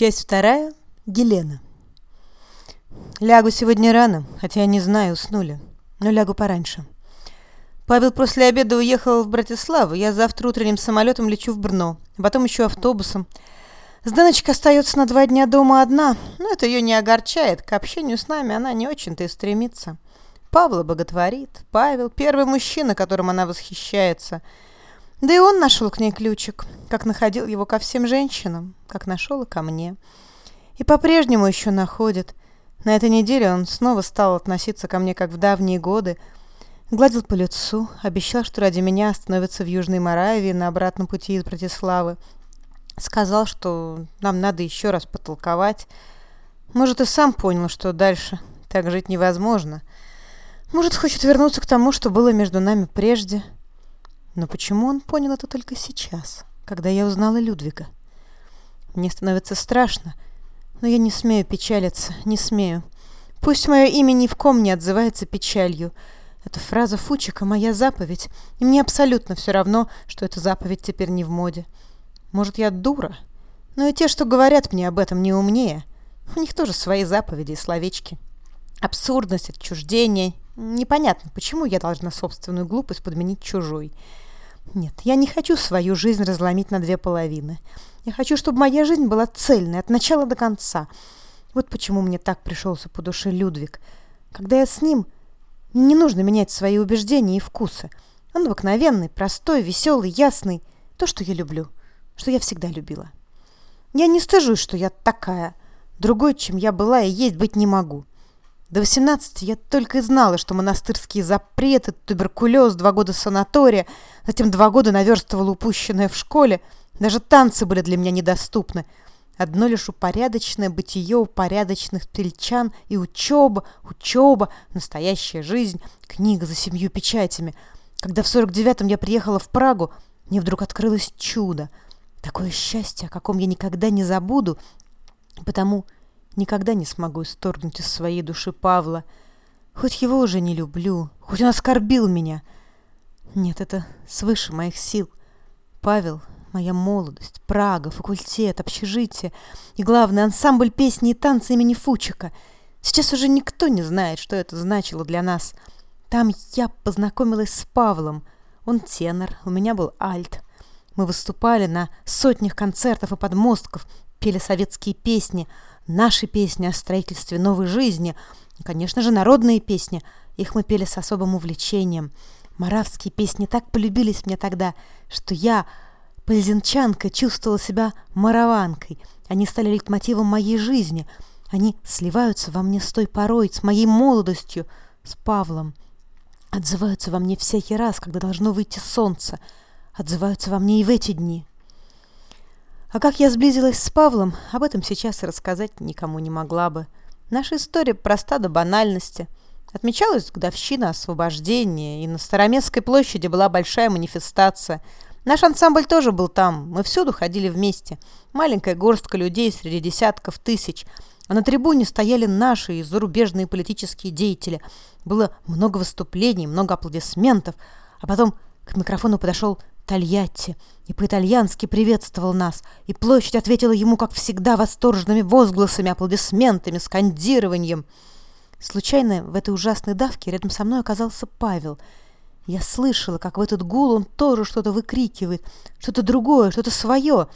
Часть вторая. Гелена. Лягу сегодня рано, хотя я не знаю, уснули. Но лягу пораньше. Павел после обеда уехал в Братиславу. Я завтра утренним самолетом лечу в Брно. Потом еще автобусом. Сданочка остается на два дня дома одна. Но это ее не огорчает. К общению с нами она не очень-то и стремится. Павла боготворит. Павел – первый мужчина, которым она восхищается – да и он нашел к ней ключик, как находил его ко всем женщинам, как нашел и ко мне. И по-прежнему еще находит. На этой неделе он снова стал относиться ко мне, как в давние годы. Гладил по лицу, обещал, что ради меня остановится в Южной Моравии на обратном пути из Братиславы. Сказал, что нам надо еще раз потолковать. Может, и сам понял, что дальше так жить невозможно. Может, хочет вернуться к тому, что было между нами прежде — но почему он понял это только сейчас, когда я узнала Людвига? Мне становится страшно, но я не смею печалиться, не смею. Пусть мое имя ни в ком не отзывается печалью. Эта фраза Фучика — моя заповедь, и мне абсолютно все равно, что эта заповедь теперь не в моде. Может, я дура? Но и те, что говорят мне об этом, не умнее. У них тоже свои заповеди и словечки. Абсурдность, отчуждение. Непонятно, почему я должна собственную глупость подменить чужой. Нет, я не хочу свою жизнь разломить на две половины. Я хочу, чтобы моя жизнь была цельной от начала до конца. Вот почему мне так пришелся по душе Людвиг. Когда я с ним, не нужно менять свои убеждения и вкусы. Он обыкновенный, простой, веселый, ясный. То, что я люблю, что я всегда любила. Я не стыжусь, что я такая. Другой, чем я была и есть быть не могу. До 18 я только и знала, что монастырские запреты, туберкулез, два года санатория, затем два года наверстывала упущенное в школе. Даже танцы были для меня недоступны. Одно лишь упорядоченное бытие упорядоченных тельчан и учеба, учеба, настоящая жизнь, книга за семью печатями. Когда в 49-м я приехала в Прагу, мне вдруг открылось чудо. Такое счастье, о каком я никогда не забуду, потому Никогда не смогу исторгнуть из своей души Павла. Хоть его уже не люблю, хоть он оскорбил меня. Нет, это свыше моих сил. Павел — моя молодость, Прага, факультет, общежитие и, главное, ансамбль песни и танца имени Фучика. Сейчас уже никто не знает, что это значило для нас. Там я познакомилась с Павлом. Он тенор, у меня был альт. Мы выступали на сотнях концертов и подмостков, пели советские песни — Наши песни о строительстве новой жизни, конечно же, народные песни. Их мы пели с особым увлечением. Моравские песни так полюбились мне тогда, что я, пользенчанка, чувствовала себя мораванкой. Они стали лейтмотивом моей жизни. Они сливаются во мне с той порой, с моей молодостью, с Павлом. Отзываются во мне всякий раз, когда должно выйти солнце. Отзываются во мне и в эти дни. А как я сблизилась с Павлом, об этом сейчас рассказать никому не могла бы. Наша история проста до банальности. Отмечалась годовщина освобождения, и на Староместской площади была большая манифестация. Наш ансамбль тоже был там, мы всюду ходили вместе. Маленькая горстка людей среди десятков тысяч. А на трибуне стояли наши и зарубежные политические деятели. Было много выступлений, много аплодисментов. А потом к микрофону подошел Тольятти и по-итальянски приветствовал нас, и площадь ответила ему, как всегда, восторженными возгласами, аплодисментами, скандированием. Случайно в этой ужасной давке рядом со мной оказался Павел. Я слышала, как в этот гул он тоже что-то выкрикивает, что-то другое, что-то свое.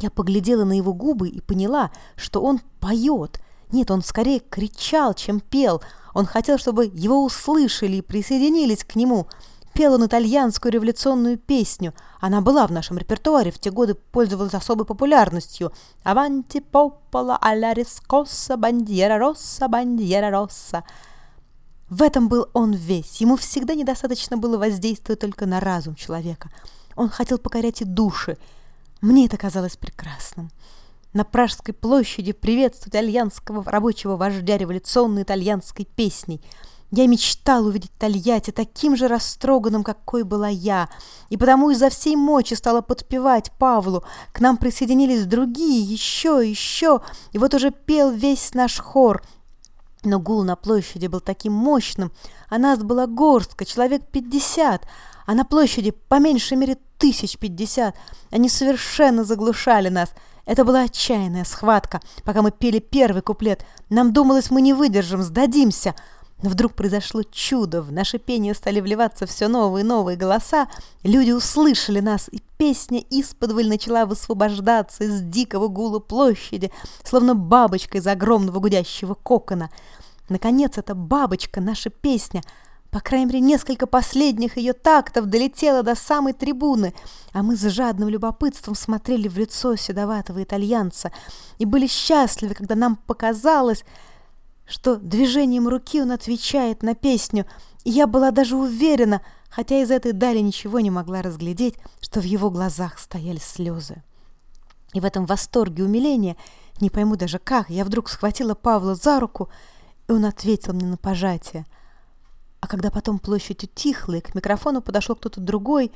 Я поглядела на его губы и поняла, что он поет. Нет, он скорее кричал, чем пел. Он хотел, чтобы его услышали и присоединились к нему — Пел он итальянскую революционную песню. Она была в нашем репертуаре, в те годы пользовалась особой популярностью. «Аванти попола аля рискоса, бандьера росса, бандьера росса». В этом был он весь. Ему всегда недостаточно было воздействовать только на разум человека. Он хотел покорять и души. Мне это казалось прекрасным. На Пражской площади приветствовать итальянского рабочего вождя революционной итальянской песней – я мечтал увидеть Тольятти таким же растроганным, какой была я, и потому изо всей мочи стала подпевать Павлу. К нам присоединились другие, еще, еще, и вот уже пел весь наш хор. Но гул на площади был таким мощным, а нас была горстка, человек пятьдесят, а на площади по меньшей мере тысяч пятьдесят. Они совершенно заглушали нас — Это была отчаянная схватка, пока мы пели первый куплет. Нам думалось, мы не выдержим, сдадимся. Но вдруг произошло чудо, в наше пение стали вливаться все новые и новые голоса, люди услышали нас, и песня исподволь начала высвобождаться из дикого гула площади, словно бабочка из огромного гудящего кокона. Наконец, эта бабочка, наша песня, по крайней мере, несколько последних ее тактов долетела до самой трибуны, а мы с жадным любопытством смотрели в лицо седоватого итальянца и были счастливы, когда нам показалось, что движением руки он отвечает на песню, и я была даже уверена, хотя из этой дали ничего не могла разглядеть, что в его глазах стояли слезы. И в этом восторге умиления, не пойму даже как, я вдруг схватила Павла за руку, и он ответил мне на пожатие. А когда потом площадь утихла, и к микрофону подошел кто-то другой,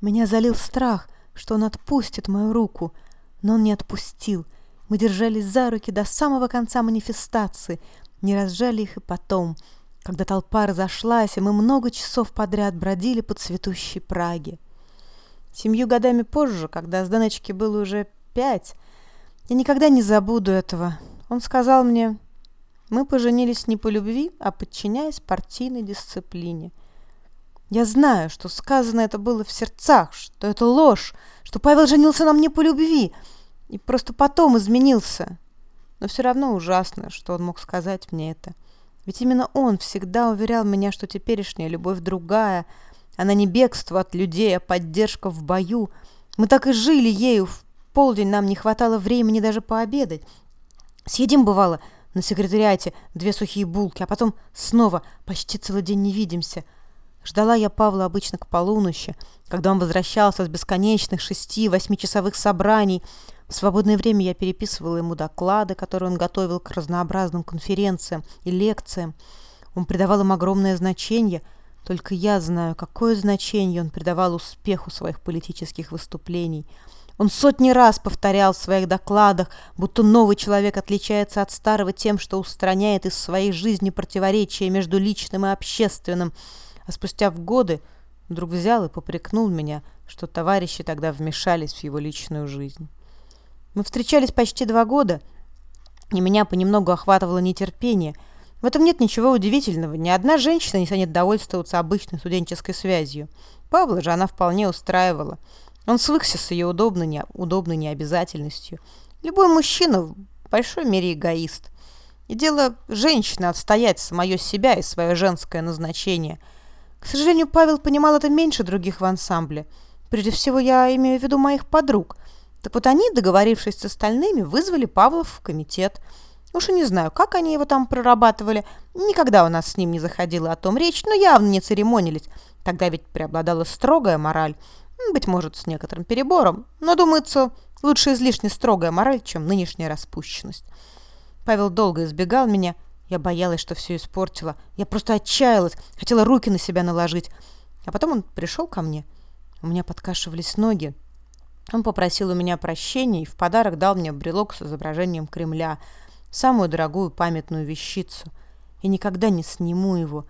меня залил страх, что он отпустит мою руку, но он не отпустил. Мы держались за руки до самого конца манифестации — не разжали их и потом, когда толпа разошлась, и мы много часов подряд бродили по цветущей Праге. Семью годами позже, когда с Даночки было уже пять, я никогда не забуду этого. Он сказал мне, мы поженились не по любви, а подчиняясь партийной дисциплине. Я знаю, что сказано это было в сердцах, что это ложь, что Павел женился нам не по любви и просто потом изменился. Но все равно ужасно, что он мог сказать мне это. Ведь именно он всегда уверял меня, что теперешняя любовь другая. Она не бегство от людей, а поддержка в бою. Мы так и жили ею. В полдень нам не хватало времени даже пообедать. Съедим, бывало, на секретариате две сухие булки, а потом снова почти целый день не видимся. Ждала я Павла обычно к полуночи, когда он возвращался с бесконечных шести-восьмичасовых собраний, в свободное время я переписывала ему доклады, которые он готовил к разнообразным конференциям и лекциям. Он придавал им огромное значение. Только я знаю, какое значение он придавал успеху своих политических выступлений. Он сотни раз повторял в своих докладах, будто новый человек отличается от старого тем, что устраняет из своей жизни противоречия между личным и общественным. А спустя в годы вдруг взял и попрекнул меня, что товарищи тогда вмешались в его личную жизнь. Мы встречались почти два года, и меня понемногу охватывало нетерпение. В этом нет ничего удивительного. Ни одна женщина не станет довольствоваться обычной студенческой связью. Павла же она вполне устраивала. Он свыкся с ее удобной, не, удобной необязательностью. Любой мужчина в большой мере эгоист. И дело женщины отстоять самое себя и свое женское назначение. К сожалению, Павел понимал это меньше других в ансамбле. Прежде всего, я имею в виду моих подруг – так вот они, договорившись с остальными, вызвали Павлов в комитет. Уж и не знаю, как они его там прорабатывали. Никогда у нас с ним не заходила о том речь, но явно не церемонились. Тогда ведь преобладала строгая мораль. Быть может, с некоторым перебором. Но, думается, лучше излишне строгая мораль, чем нынешняя распущенность. Павел долго избегал меня. Я боялась, что все испортила. Я просто отчаялась, хотела руки на себя наложить. А потом он пришел ко мне. У меня подкашивались ноги. Он попросил у меня прощения и в подарок дал мне брелок с изображением Кремля, самую дорогую памятную вещицу. И никогда не сниму его.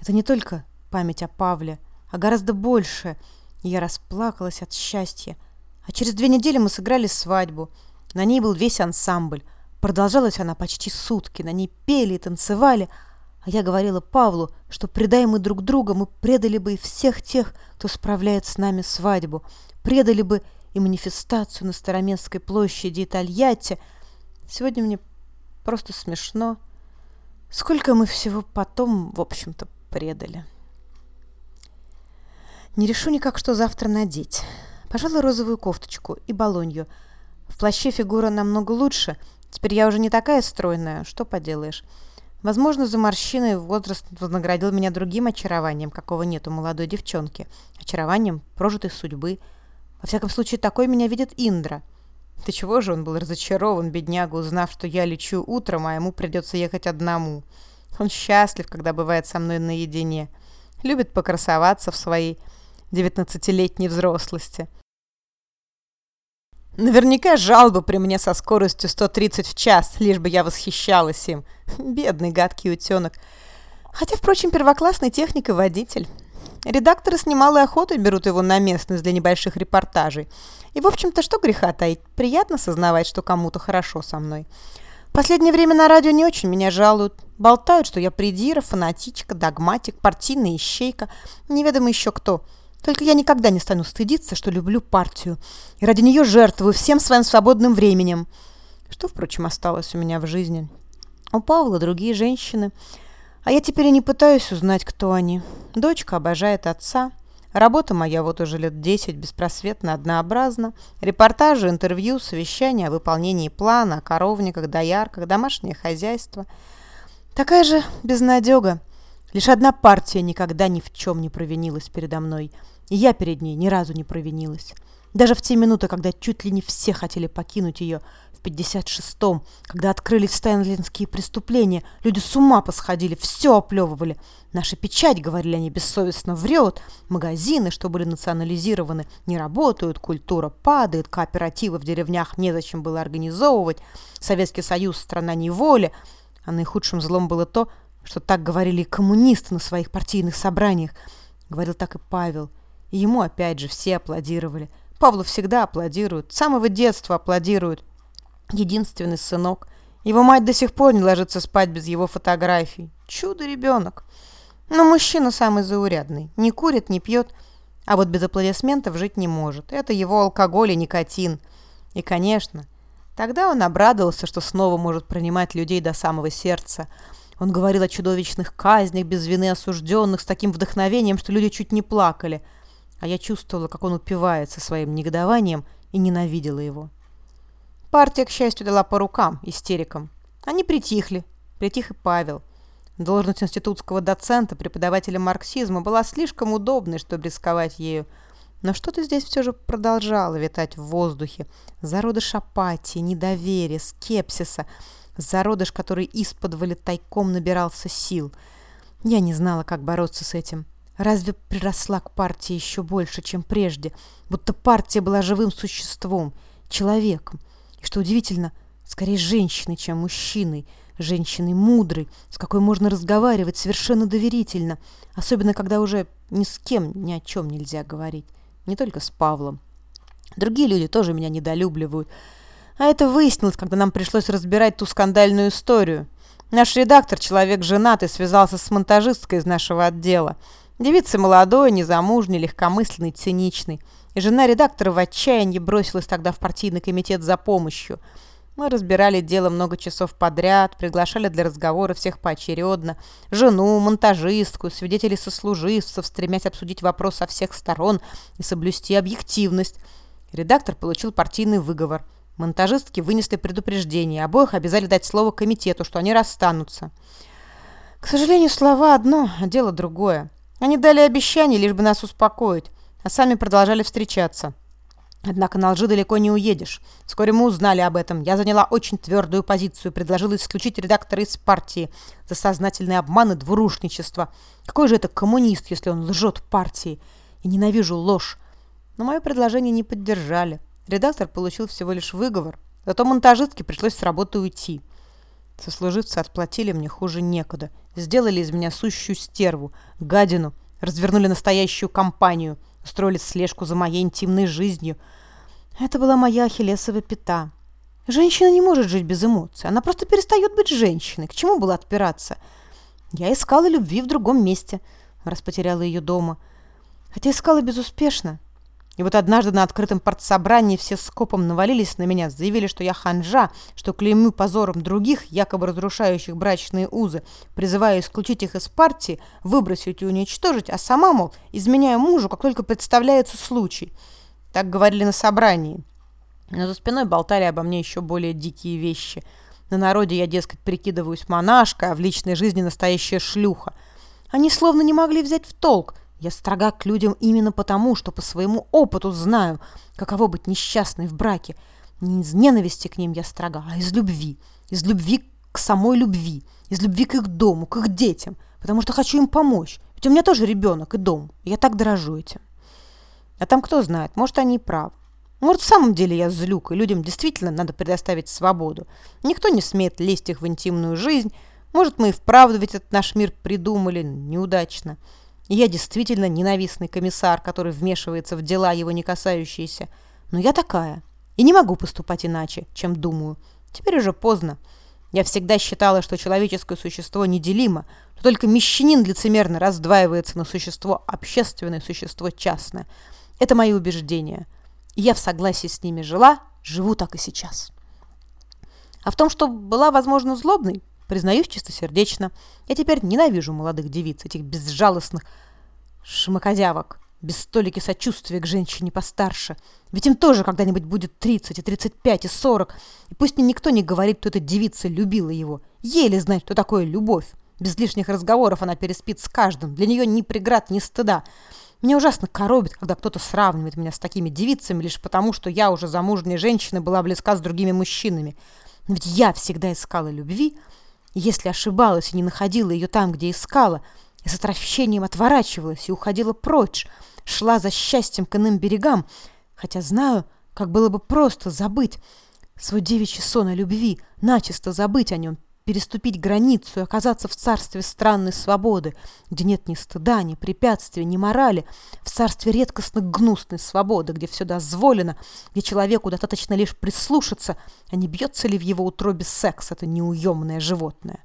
Это не только память о Павле, а гораздо больше. Я расплакалась от счастья. А через две недели мы сыграли свадьбу. На ней был весь ансамбль. Продолжалась она почти сутки. На ней пели и танцевали. А я говорила Павлу, что предай мы друг друга, мы предали бы и всех тех, кто справляет с нами свадьбу. Предали бы и манифестацию на Староместской площади и Тольятти. Сегодня мне просто смешно. Сколько мы всего потом, в общем-то, предали. Не решу никак, что завтра надеть. Пожалуй, розовую кофточку и балонью. В плаще фигура намного лучше. Теперь я уже не такая стройная, что поделаешь. Возможно, за морщиной возраст вознаградил меня другим очарованием, какого нет у молодой девчонки. Очарованием прожитой судьбы – во всяком случае, такой меня видит Индра. Ты чего же он был разочарован, бедняга, узнав, что я лечу утром, а ему придется ехать одному. Он счастлив, когда бывает со мной наедине. Любит покрасоваться в своей девятнадцатилетней взрослости. Наверняка жал бы при мне со скоростью 130 в час, лишь бы я восхищалась им. Бедный гадкий утенок. Хотя, впрочем, первоклассный техник и водитель. Редакторы с немалой охотой берут его на местность для небольших репортажей. И, в общем-то, что греха таить, приятно сознавать, что кому-то хорошо со мной. В последнее время на радио не очень меня жалуют. Болтают, что я придира, фанатичка, догматик, партийная ищейка, неведомо еще кто. Только я никогда не стану стыдиться, что люблю партию. И ради нее жертвую всем своим свободным временем. Что, впрочем, осталось у меня в жизни. У Павла другие женщины. А я теперь и не пытаюсь узнать, кто они. Дочка обожает отца. Работа моя вот уже лет десять беспросветно однообразна. Репортажи, интервью, совещания о выполнении плана, о коровниках, доярках, домашнее хозяйство. Такая же безнадега. Лишь одна партия никогда ни в чем не провинилась передо мной. И я перед ней ни разу не провинилась. Даже в те минуты, когда чуть ли не все хотели покинуть ее, в 56-м, когда открылись стэнлинские преступления, люди с ума посходили, все оплевывали. Наша печать, говорили они, бессовестно врет. Магазины, что были национализированы, не работают, культура падает, кооперативы в деревнях незачем было организовывать. Советский Союз – страна неволи. А наихудшим злом было то, что так говорили и коммунисты на своих партийных собраниях. Говорил так и Павел. И ему опять же все аплодировали. Павлу всегда аплодируют, с самого детства аплодируют. Единственный сынок. Его мать до сих пор не ложится спать без его фотографий. Чудо-ребенок. Но мужчина самый заурядный. Не курит, не пьет, а вот без аплодисментов жить не может. Это его алкоголь и никотин. И, конечно, тогда он обрадовался, что снова может принимать людей до самого сердца. Он говорил о чудовищных казнях без вины осужденных с таким вдохновением, что люди чуть не плакали – а я чувствовала, как он упивается своим негодованием и ненавидела его. Партия, к счастью, дала по рукам истерикам. Они притихли. Притих и Павел. Должность институтского доцента, преподавателя марксизма, была слишком удобной, чтобы рисковать ею. Но что-то здесь все же продолжало витать в воздухе. Зародыш апатии, недоверия, скепсиса. Зародыш, который из-под тайком набирался сил. Я не знала, как бороться с этим. Разве приросла к партии еще больше, чем прежде? Будто партия была живым существом, человеком. И что удивительно, скорее женщиной, чем мужчиной. Женщиной мудрой, с какой можно разговаривать совершенно доверительно. Особенно, когда уже ни с кем ни о чем нельзя говорить. Не только с Павлом. Другие люди тоже меня недолюбливают. А это выяснилось, когда нам пришлось разбирать ту скандальную историю. Наш редактор, человек женатый, связался с монтажисткой из нашего отдела. Девица молодой, незамужней, легкомысленной, циничной. Жена редактора в отчаянии бросилась тогда в партийный комитет за помощью. Мы разбирали дело много часов подряд, приглашали для разговора всех поочередно. Жену, монтажистку, свидетелей сослуживцев, стремясь обсудить вопрос со всех сторон и соблюсти объективность. Редактор получил партийный выговор. Монтажистки вынесли предупреждение, обоих обязали дать слово комитету, что они расстанутся. К сожалению, слова одно, а дело другое. Они дали обещание, лишь бы нас успокоить, а сами продолжали встречаться. Однако на лжи далеко не уедешь. Вскоре мы узнали об этом. Я заняла очень твердую позицию, предложила исключить редактора из партии за сознательный обман и двурушничество. Какой же это коммунист, если он лжет партии? И ненавижу ложь. Но мое предложение не поддержали. Редактор получил всего лишь выговор. Зато монтажистке пришлось с работы уйти. Сослуживцы отплатили мне хуже некуда. Сделали из меня сущую стерву, гадину, развернули настоящую кампанию, устроили слежку за моей интимной жизнью. Это была моя ахиллесова пята. Женщина не может жить без эмоций. Она просто перестает быть женщиной. К чему было отпираться? Я искала любви в другом месте, раз потеряла ее дома. Хотя искала безуспешно. И вот однажды на открытом партсобрании все скопом навалились на меня, заявили, что я ханжа, что клеймю позором других, якобы разрушающих брачные узы, призываю исключить их из партии, выбросить и уничтожить, а сама, мол, изменяю мужу, как только представляется случай. Так говорили на собрании. Но за спиной болтали обо мне еще более дикие вещи. На народе я, дескать, прикидываюсь монашкой, а в личной жизни настоящая шлюха. Они словно не могли взять в толк, я строга к людям именно потому, что по своему опыту знаю, каково быть несчастной в браке. Не из ненависти к ним я строга, а из любви. Из любви к самой любви. Из любви к их дому, к их детям. Потому что хочу им помочь. Ведь у меня тоже ребенок и дом. Я так дорожу этим. А там кто знает, может, они и правы. Может, в самом деле я злюк, и людям действительно надо предоставить свободу. Никто не смеет лезть их в интимную жизнь. Может, мы и вправду ведь этот наш мир придумали неудачно. Я действительно ненавистный комиссар, который вмешивается в дела его не касающиеся. Но я такая. И не могу поступать иначе, чем думаю. Теперь уже поздно. Я всегда считала, что человеческое существо неделимо, что только мещанин лицемерно раздваивается на существо общественное, существо частное. Это мои убеждения. И я в согласии с ними жила, живу так и сейчас. А в том, что была, возможно, злобной, признаюсь чистосердечно. Я теперь ненавижу молодых девиц, этих безжалостных шмакозявок, без столики сочувствия к женщине постарше. Ведь им тоже когда-нибудь будет 30, и 35, и 40. И пусть мне никто не говорит, что эта девица любила его. Еле знать, что такое любовь. Без лишних разговоров она переспит с каждым. Для нее ни преград, ни стыда. Меня ужасно коробит, когда кто-то сравнивает меня с такими девицами лишь потому, что я уже замужняя женщина была близка с другими мужчинами. Но ведь я всегда искала любви, и если ошибалась и не находила ее там, где искала, с отвращением отворачивалась и уходила прочь, шла за счастьем к иным берегам, хотя знаю, как было бы просто забыть свой девичий сон о любви, начисто забыть о нем, переступить границу и оказаться в царстве странной свободы, где нет ни стыда, ни препятствий, ни морали, в царстве редкостно гнусной свободы, где все дозволено, где человеку достаточно лишь прислушаться, а не бьется ли в его утробе секс, это неуемное животное.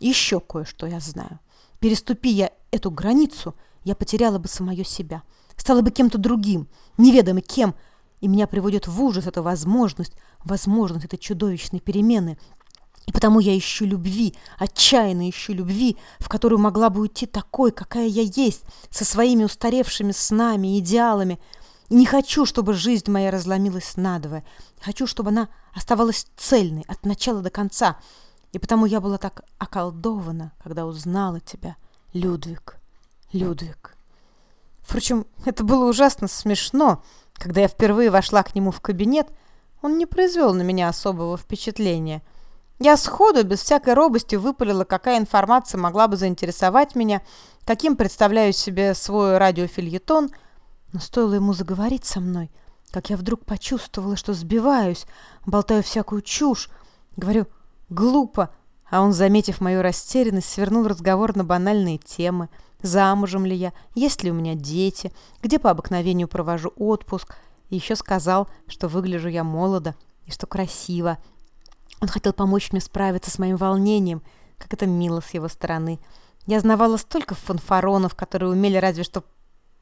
И еще кое-что я знаю. Переступи я эту границу, я потеряла бы самое себя, стала бы кем-то другим, неведомо кем, и меня приводит в ужас эта возможность, возможность этой чудовищной перемены, и потому я ищу любви, отчаянно ищу любви, в которую могла бы уйти такой, какая я есть, со своими устаревшими снами, идеалами. И не хочу, чтобы жизнь моя разломилась надвое. Хочу, чтобы она оставалась цельной от начала до конца. И потому я была так околдована, когда узнала тебя, Людвиг, Людвиг. Впрочем, это было ужасно смешно. Когда я впервые вошла к нему в кабинет, он не произвел на меня особого впечатления – я сходу, без всякой робости, выпалила, какая информация могла бы заинтересовать меня, каким представляю себе свой радиофильетон, но стоило ему заговорить со мной, как я вдруг почувствовала, что сбиваюсь, болтаю всякую чушь, говорю «глупо», а он, заметив мою растерянность, свернул разговор на банальные темы. Замужем ли я, есть ли у меня дети, где по обыкновению провожу отпуск, и еще сказал, что выгляжу я молодо и что красиво, он хотел помочь мне справиться с моим волнением, как это мило с его стороны. Я знавала столько фанфаронов, которые умели разве что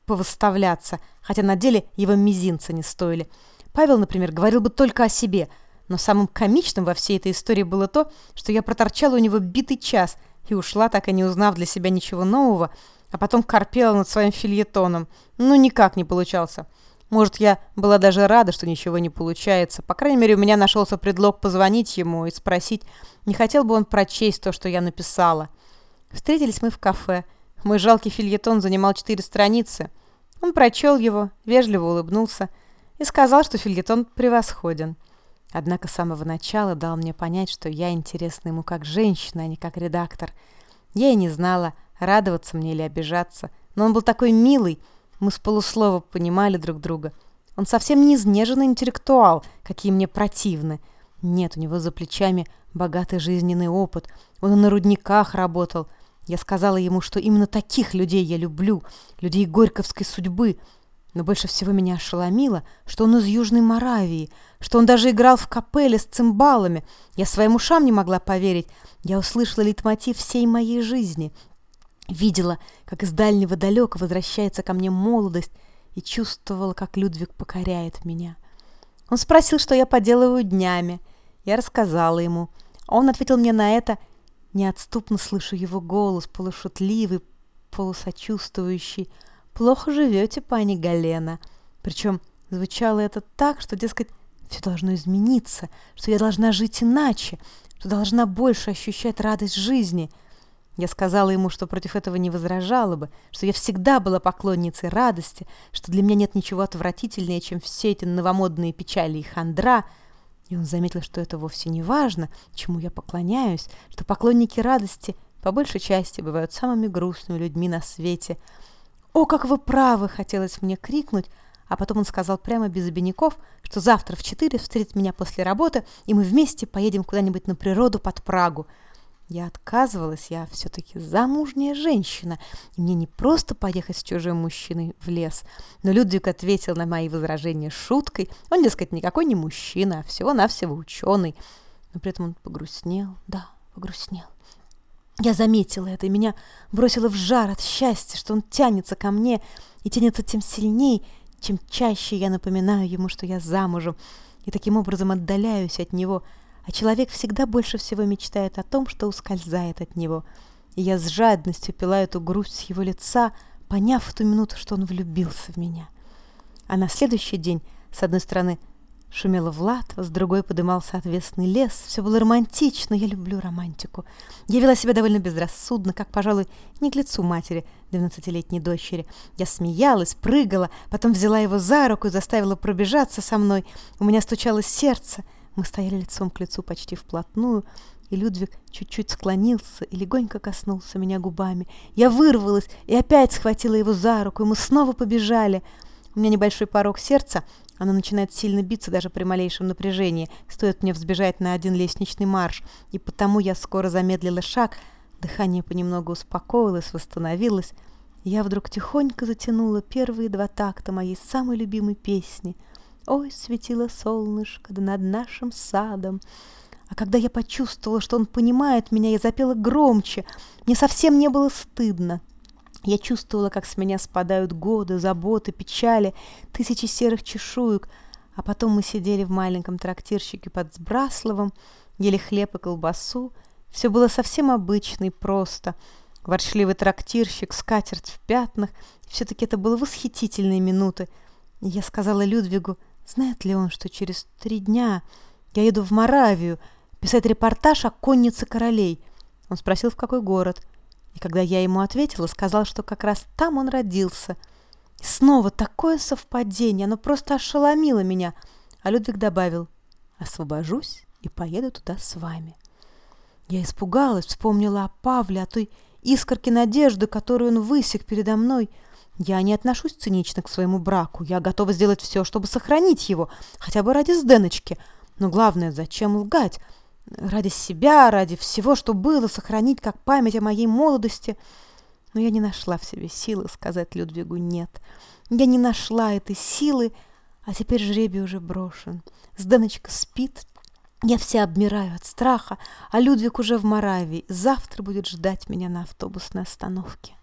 повыставляться, хотя на деле его мизинца не стоили. Павел, например, говорил бы только о себе, но самым комичным во всей этой истории было то, что я проторчала у него битый час и ушла, так и не узнав для себя ничего нового, а потом корпела над своим фильетоном. Ну, никак не получался. Может, я была даже рада, что ничего не получается. По крайней мере, у меня нашелся предлог позвонить ему и спросить, не хотел бы он прочесть то, что я написала. Встретились мы в кафе. Мой жалкий фильетон занимал четыре страницы. Он прочел его, вежливо улыбнулся и сказал, что фильетон превосходен. Однако с самого начала дал мне понять, что я интересна ему как женщина, а не как редактор. Я и не знала, радоваться мне или обижаться, но он был такой милый, мы с полуслова понимали друг друга. Он совсем не изнеженный интеллектуал, какие мне противны. Нет, у него за плечами богатый жизненный опыт. Он на рудниках работал. Я сказала ему, что именно таких людей я люблю, людей горьковской судьбы. Но больше всего меня ошеломило, что он из Южной Моравии, что он даже играл в капелле с цимбалами. Я своим ушам не могла поверить. Я услышала лейтмотив всей моей жизни — Видела, как из дальнего далека возвращается ко мне молодость, и чувствовала, как Людвиг покоряет меня. Он спросил, что я поделываю днями. Я рассказала ему. Он ответил мне на это. Неотступно слышу его голос, полушутливый, полусочувствующий. «Плохо живете, пани Галена». Причем звучало это так, что, дескать, все должно измениться, что я должна жить иначе, что должна больше ощущать радость жизни — я сказала ему, что против этого не возражала бы, что я всегда была поклонницей радости, что для меня нет ничего отвратительнее, чем все эти новомодные печали и хандра. И он заметил, что это вовсе не важно, чему я поклоняюсь, что поклонники радости по большей части бывают самыми грустными людьми на свете. «О, как вы правы!» — хотелось мне крикнуть, а потом он сказал прямо без обиняков, что завтра в четыре встретит меня после работы, и мы вместе поедем куда-нибудь на природу под Прагу — Я отказывалась, я все-таки замужняя женщина, и мне не просто поехать с чужим мужчиной в лес. Но Людвиг ответил на мои возражения шуткой. Он, дескать, никакой не мужчина, а всего-навсего ученый. Но при этом он погрустнел, да, погрустнел. Я заметила это, и меня бросило в жар от счастья, что он тянется ко мне, и тянется тем сильней, чем чаще я напоминаю ему, что я замужем, и таким образом отдаляюсь от него – а человек всегда больше всего мечтает о том, что ускользает от него. И я с жадностью пила эту грусть с его лица, поняв в ту минуту, что он влюбился в меня. А на следующий день, с одной стороны, шумела Влад, с другой подымался отвесный лес. Все было романтично, я люблю романтику. Я вела себя довольно безрассудно, как, пожалуй, не к лицу матери, двенадцатилетней дочери. Я смеялась, прыгала, потом взяла его за руку и заставила пробежаться со мной. У меня стучало сердце — мы стояли лицом к лицу почти вплотную, и Людвиг чуть-чуть склонился и легонько коснулся меня губами. Я вырвалась и опять схватила его за руку, и мы снова побежали. У меня небольшой порог сердца, оно начинает сильно биться даже при малейшем напряжении. Стоит мне взбежать на один лестничный марш, и потому я скоро замедлила шаг, дыхание понемногу успокоилось, восстановилось. Я вдруг тихонько затянула первые два такта моей самой любимой песни — Ой, светило солнышко да над нашим садом. А когда я почувствовала, что он понимает меня, я запела громче. Мне совсем не было стыдно. Я чувствовала, как с меня спадают годы, заботы, печали, тысячи серых чешуек. А потом мы сидели в маленьком трактирщике под Сбрасловым, ели хлеб и колбасу. Все было совсем обычно и просто. Ворчливый трактирщик, скатерть в пятнах. Все-таки это было восхитительные минуты. я сказала Людвигу, Знает ли он, что через три дня я еду в Моравию писать репортаж о коннице королей? Он спросил, в какой город. И когда я ему ответила, сказал, что как раз там он родился. И снова такое совпадение, оно просто ошеломило меня. А Людвиг добавил, освобожусь и поеду туда с вами. Я испугалась, вспомнила о Павле, о той искорке надежды, которую он высек передо мной — я не отношусь цинично к своему браку. Я готова сделать все, чтобы сохранить его, хотя бы ради Сденочки. Но главное, зачем лгать? Ради себя, ради всего, что было, сохранить как память о моей молодости. Но я не нашла в себе силы сказать Людвигу «нет». Я не нашла этой силы, а теперь жребий уже брошен. Сденочка спит, я вся обмираю от страха, а Людвиг уже в Моравии. Завтра будет ждать меня на автобусной остановке.